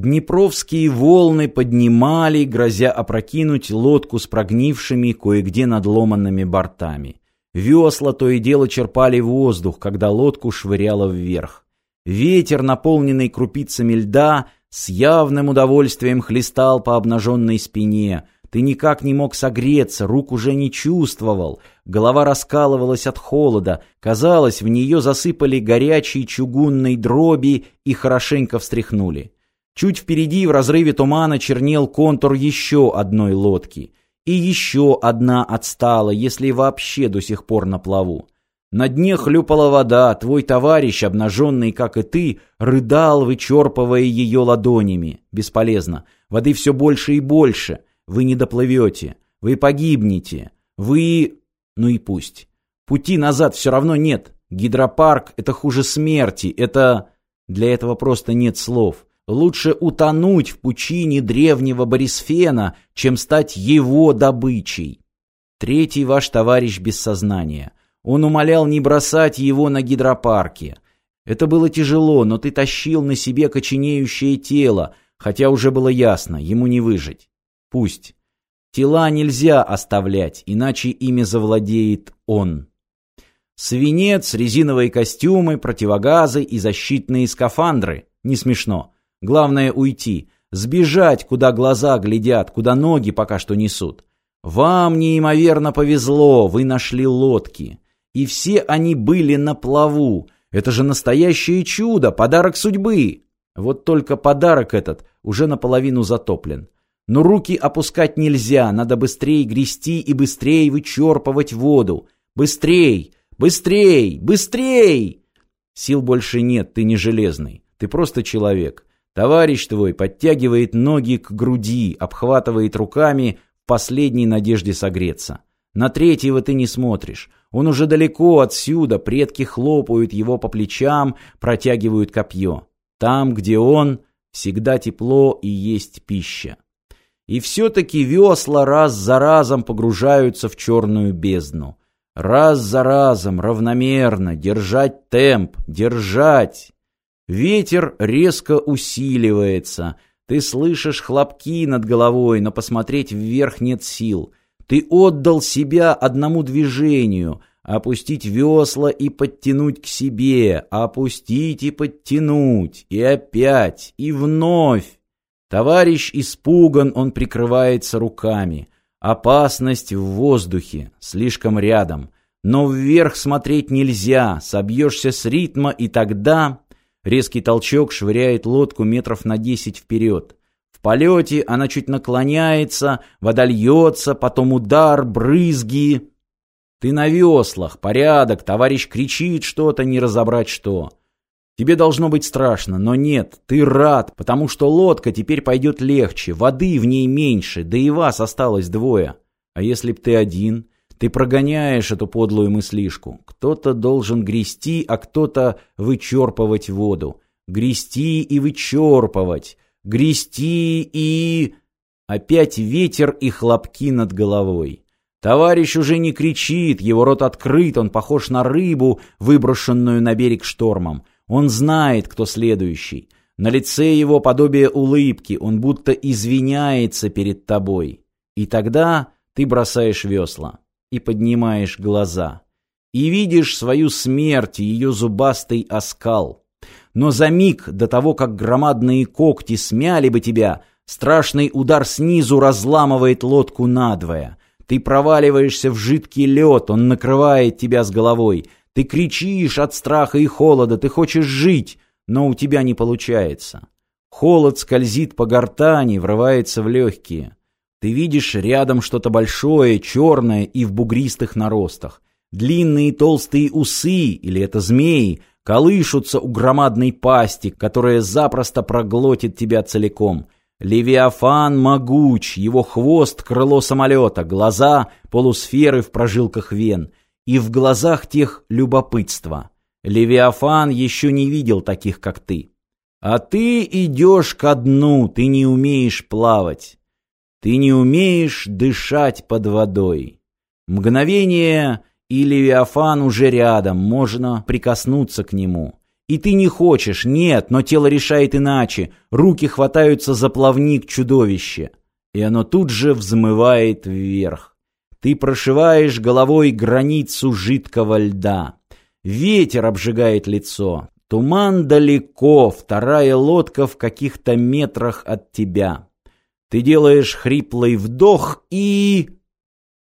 Днепровские волны поднимали, грозя опрокинуть лодку с прогнившими, кое-где надломанными бортами. Весла то и дело черпали воздух, когда лодку швыряло вверх. Ветер, наполненный крупицами льда, с явным удовольствием хлестал по обнаженной спине. Ты никак не мог согреться, рук уже не чувствовал. Голова раскалывалась от холода. Казалось, в нее засыпали горячие чугунной дроби и хорошенько встряхнули. Чуть впереди в разрыве тумана чернел контур еще одной лодки. И еще одна отстала, если вообще до сих пор на плаву. На дне хлюпала вода, твой товарищ, обнаженный, как и ты, рыдал, вычерпывая ее ладонями. Бесполезно. Воды все больше и больше. Вы не доплывете. Вы погибнете. Вы... Ну и пусть. Пути назад все равно нет. Гидропарк — это хуже смерти. Это... Для этого просто нет слов. Лучше утонуть в пучине древнего Борисфена, чем стать его добычей. Третий ваш товарищ без сознания. Он умолял не бросать его на гидропарке. Это было тяжело, но ты тащил на себе коченеющее тело, хотя уже было ясно, ему не выжить. Пусть. Тела нельзя оставлять, иначе ими завладеет он. Свинец, резиновые костюмы, противогазы и защитные скафандры. Не смешно. Главное уйти. Сбежать, куда глаза глядят, куда ноги пока что несут. Вам неимоверно повезло, вы нашли лодки. И все они были на плаву. Это же настоящее чудо, подарок судьбы. Вот только подарок этот уже наполовину затоплен. Но руки опускать нельзя, надо быстрее грести и быстрее вычерпывать воду. Быстрей! Быстрей! Быстрей! Сил больше нет, ты не железный. Ты просто человек. Товарищ твой подтягивает ноги к груди, обхватывает руками в последней надежде согреться. На третьего ты не смотришь. Он уже далеко отсюда, предки хлопают его по плечам, протягивают копье. Там, где он, всегда тепло и есть пища. И все-таки весла раз за разом погружаются в черную бездну. Раз за разом, равномерно, держать темп, держать. Ветер резко усиливается. Ты слышишь хлопки над головой, но посмотреть вверх нет сил. Ты отдал себя одному движению — опустить весла и подтянуть к себе, опустить и подтянуть, и опять, и вновь. Товарищ испуган, он прикрывается руками. Опасность в воздухе, слишком рядом. Но вверх смотреть нельзя, собьешься с ритма, и тогда... Резкий толчок швыряет лодку метров на десять вперед. В полете она чуть наклоняется, вода льется, потом удар, брызги. Ты на веслах, порядок, товарищ кричит что-то, не разобрать что. Тебе должно быть страшно, но нет, ты рад, потому что лодка теперь пойдет легче, воды в ней меньше, да и вас осталось двое. А если б ты один? Ты прогоняешь эту подлую мыслишку. Кто-то должен грести, а кто-то вычерпывать воду. Грести и вычерпывать. Грести и... Опять ветер и хлопки над головой. Товарищ уже не кричит, его рот открыт, он похож на рыбу, выброшенную на берег штормом. Он знает, кто следующий. На лице его подобие улыбки, он будто извиняется перед тобой. И тогда ты бросаешь весла и поднимаешь глаза. И видишь свою смерть и ее зубастый оскал. Но за миг до того, как громадные когти смяли бы тебя, страшный удар снизу разламывает лодку надвое. Ты проваливаешься в жидкий лед, он накрывает тебя с головой. Ты кричишь от страха и холода, ты хочешь жить, но у тебя не получается. Холод скользит по гортани, врывается в легкие. Ты видишь рядом что-то большое, черное и в бугристых наростах. Длинные толстые усы, или это змеи, колышутся у громадной пасти, которая запросто проглотит тебя целиком. Левиафан могуч, его хвост — крыло самолета, глаза — полусферы в прожилках вен, и в глазах тех любопытство. Левиафан еще не видел таких, как ты. А ты идешь ко дну, ты не умеешь плавать. Ты не умеешь дышать под водой. Мгновение, и Левиафан уже рядом, можно прикоснуться к нему. И ты не хочешь, нет, но тело решает иначе. Руки хватаются за плавник чудовища. И оно тут же взмывает вверх. Ты прошиваешь головой границу жидкого льда. Ветер обжигает лицо. Туман далеко, вторая лодка в каких-то метрах от тебя. Ты делаешь хриплый вдох и...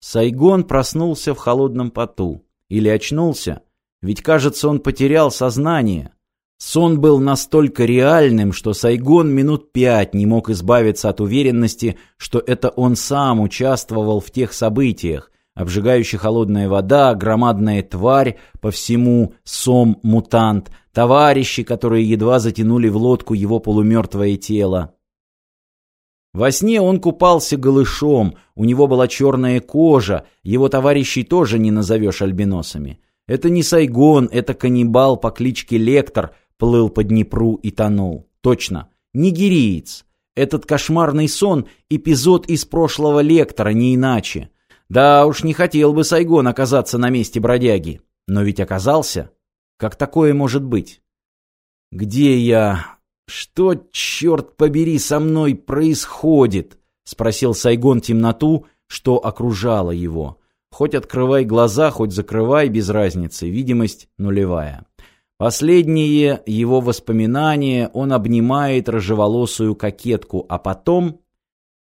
Сайгон проснулся в холодном поту. Или очнулся. Ведь, кажется, он потерял сознание. Сон был настолько реальным, что Сайгон минут пять не мог избавиться от уверенности, что это он сам участвовал в тех событиях. Обжигающая холодная вода, громадная тварь, по всему сом-мутант, товарищи, которые едва затянули в лодку его полумертвое тело. Во сне он купался голышом, у него была черная кожа, его товарищей тоже не назовешь альбиносами. Это не Сайгон, это каннибал по кличке Лектор, плыл по Днепру и тонул. Точно, нигериец. Этот кошмарный сон — эпизод из прошлого лектора, не иначе. Да уж не хотел бы Сайгон оказаться на месте бродяги. Но ведь оказался. Как такое может быть? «Где я? Что, черт побери, со мной происходит?» — спросил Сайгон темноту, что окружало его. Хоть открывай глаза, хоть закрывай, без разницы, видимость нулевая. Последние его воспоминания он обнимает рыжеволосую кокетку, а потом...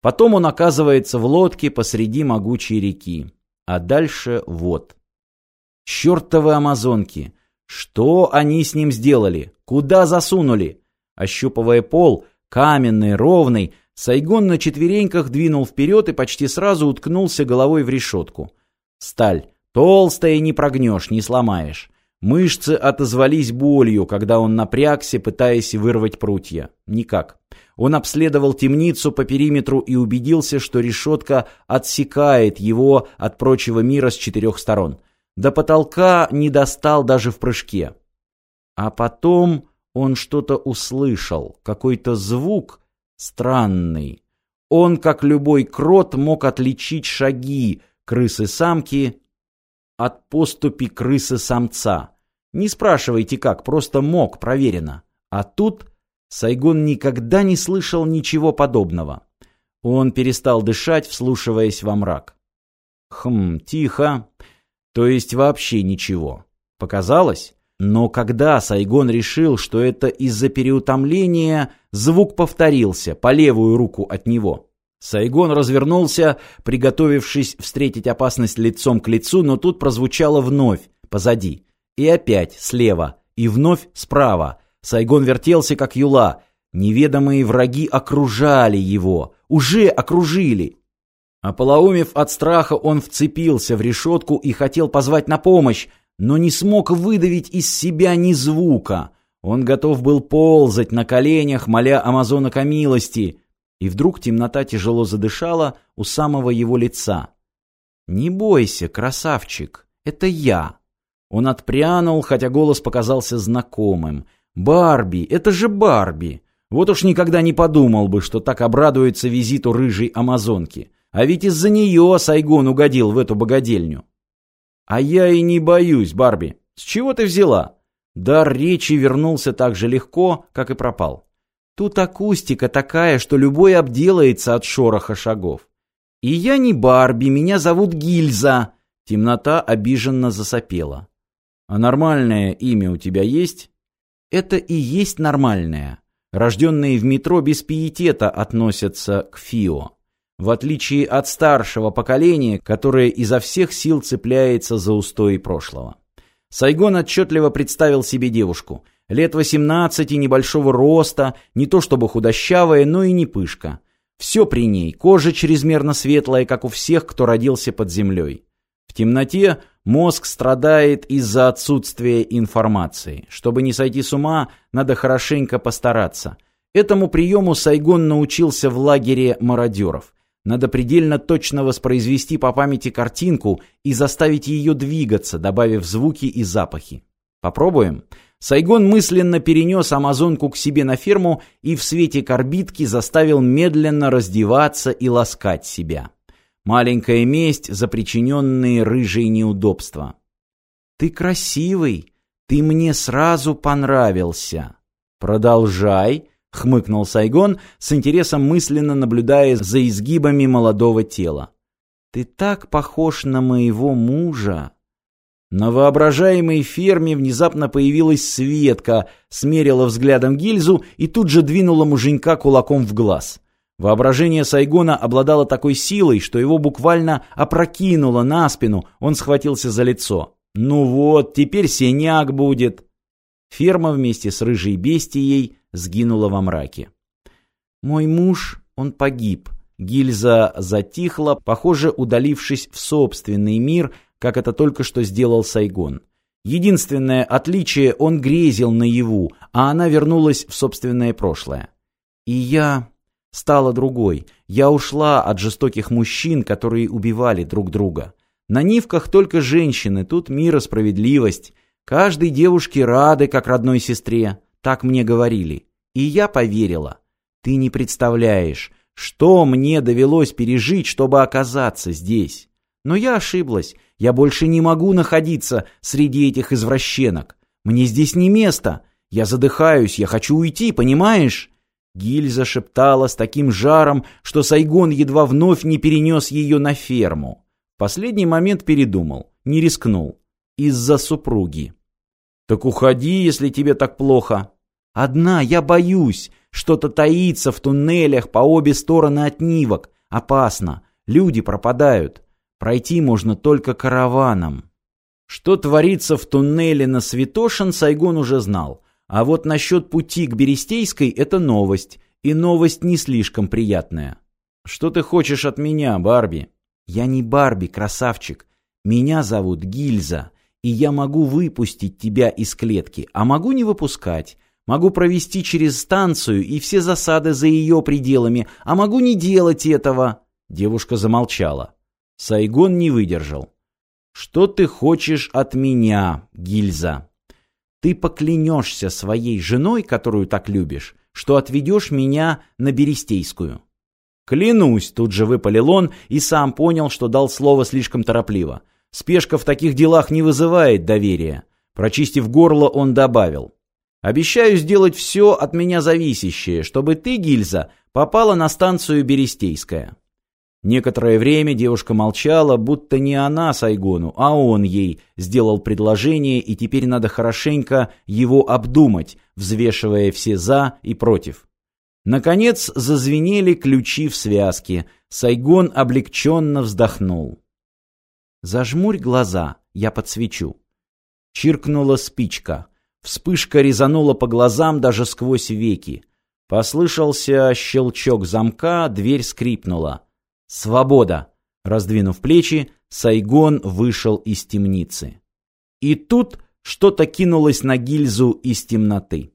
Потом он оказывается в лодке посреди могучей реки. А дальше вот. Чёртовы амазонки! Что они с ним сделали? Куда засунули? Ощупывая пол, каменный, ровный, Сайгон на четвереньках двинул вперед и почти сразу уткнулся головой в решетку. Сталь. Толстая не прогнешь, не сломаешь. Мышцы отозвались болью, когда он напрягся, пытаясь вырвать прутья. Никак. Он обследовал темницу по периметру и убедился, что решетка отсекает его от прочего мира с четырех сторон. До потолка не достал даже в прыжке. А потом он что-то услышал, какой-то звук странный. Он, как любой крот, мог отличить шаги крысы-самки от поступи крысы-самца. Не спрашивайте как, просто мог, проверено. А тут Сайгон никогда не слышал ничего подобного. Он перестал дышать, вслушиваясь во мрак. Хм, тихо. То есть вообще ничего. Показалось? Но когда Сайгон решил, что это из-за переутомления, звук повторился по левую руку от него. Сайгон развернулся, приготовившись встретить опасность лицом к лицу, но тут прозвучало вновь, позади. И опять слева, и вновь справа. Сайгон вертелся, как юла. Неведомые враги окружали его. Уже окружили. Ополоумев от страха, он вцепился в решетку и хотел позвать на помощь, но не смог выдавить из себя ни звука. Он готов был ползать на коленях, моля Амазонок о милости. И вдруг темнота тяжело задышала у самого его лица. «Не бойся, красавчик, это я!» Он отпрянул, хотя голос показался знакомым. «Барби! Это же Барби!» Вот уж никогда не подумал бы, что так обрадуется визиту рыжей амазонки. А ведь из-за нее Сайгон угодил в эту богадельню. «А я и не боюсь, Барби. С чего ты взяла?» Дар речи вернулся так же легко, как и пропал. Тут акустика такая, что любой обделается от шороха шагов. «И я не Барби, меня зовут Гильза!» Темнота обиженно засопела. А нормальное имя у тебя есть? Это и есть нормальное. Рожденные в метро без пиетета относятся к ФИО. В отличие от старшего поколения, которое изо всех сил цепляется за устои прошлого. Сайгон отчетливо представил себе девушку. Лет 18, небольшого роста, не то чтобы худощавая, но и не пышка. Все при ней, кожа чрезмерно светлая, как у всех, кто родился под землей. В темноте Мозг страдает из-за отсутствия информации. Чтобы не сойти с ума, надо хорошенько постараться. Этому приему Сайгон научился в лагере мародеров. Надо предельно точно воспроизвести по памяти картинку и заставить ее двигаться, добавив звуки и запахи. Попробуем? Сайгон мысленно перенес амазонку к себе на ферму и в свете корбитки заставил медленно раздеваться и ласкать себя. Маленькая месть за причиненные рыжие неудобства. «Ты красивый!» Ты мне сразу понравился. Продолжай, хмыкнул Сайгон, с интересом мысленно наблюдая за изгибами молодого тела. Ты так похож на моего мужа. На воображаемой ферме внезапно появилась Светка, смерила взглядом гильзу и тут же двинула муженька кулаком в глаз. Воображение Сайгона обладало такой силой, что его буквально опрокинуло на спину, он схватился за лицо. «Ну вот, теперь синяк будет!» Ферма вместе с рыжей бестией сгинула во мраке. «Мой муж, он погиб». Гильза затихла, похоже, удалившись в собственный мир, как это только что сделал Сайгон. Единственное отличие — он грезил наяву, а она вернулась в собственное прошлое. И я стала другой. Я ушла от жестоких мужчин, которые убивали друг друга. На Нивках только женщины, тут мир и справедливость. Каждой девушке рады, как родной сестре. Так мне говорили. И я поверила. Ты не представляешь, что мне довелось пережить, чтобы оказаться здесь. Но я ошиблась. Я больше не могу находиться среди этих извращенок. Мне здесь не место. Я задыхаюсь, я хочу уйти, понимаешь? Гильза шептала с таким жаром, что Сайгон едва вновь не перенес ее на ферму. Последний момент передумал, не рискнул. Из-за супруги. «Так уходи, если тебе так плохо». «Одна, я боюсь. Что-то таится в туннелях по обе стороны от Нивок. Опасно. Люди пропадают. Пройти можно только караваном. Что творится в туннеле на Святошин, Сайгон уже знал. А вот насчет пути к Берестейской – это новость. И новость не слишком приятная. «Что ты хочешь от меня, Барби?» «Я не Барби, красавчик. Меня зовут Гильза, и я могу выпустить тебя из клетки, а могу не выпускать. Могу провести через станцию и все засады за ее пределами, а могу не делать этого». Девушка замолчала. Сайгон не выдержал. «Что ты хочешь от меня, Гильза? Ты поклянешься своей женой, которую так любишь, что отведешь меня на Берестейскую». «Клянусь!» — тут же выпалил он и сам понял, что дал слово слишком торопливо. Спешка в таких делах не вызывает доверия. Прочистив горло, он добавил. «Обещаю сделать все от меня зависящее, чтобы ты, Гильза, попала на станцию Берестейская». Некоторое время девушка молчала, будто не она Сайгону, а он ей сделал предложение, и теперь надо хорошенько его обдумать, взвешивая все «за» и «против». Наконец зазвенели ключи в связке. Сайгон облегченно вздохнул. «Зажмурь глаза, я подсвечу». Чиркнула спичка. Вспышка резанула по глазам даже сквозь веки. Послышался щелчок замка, дверь скрипнула. «Свобода!» Раздвинув плечи, Сайгон вышел из темницы. И тут что-то кинулось на гильзу из темноты.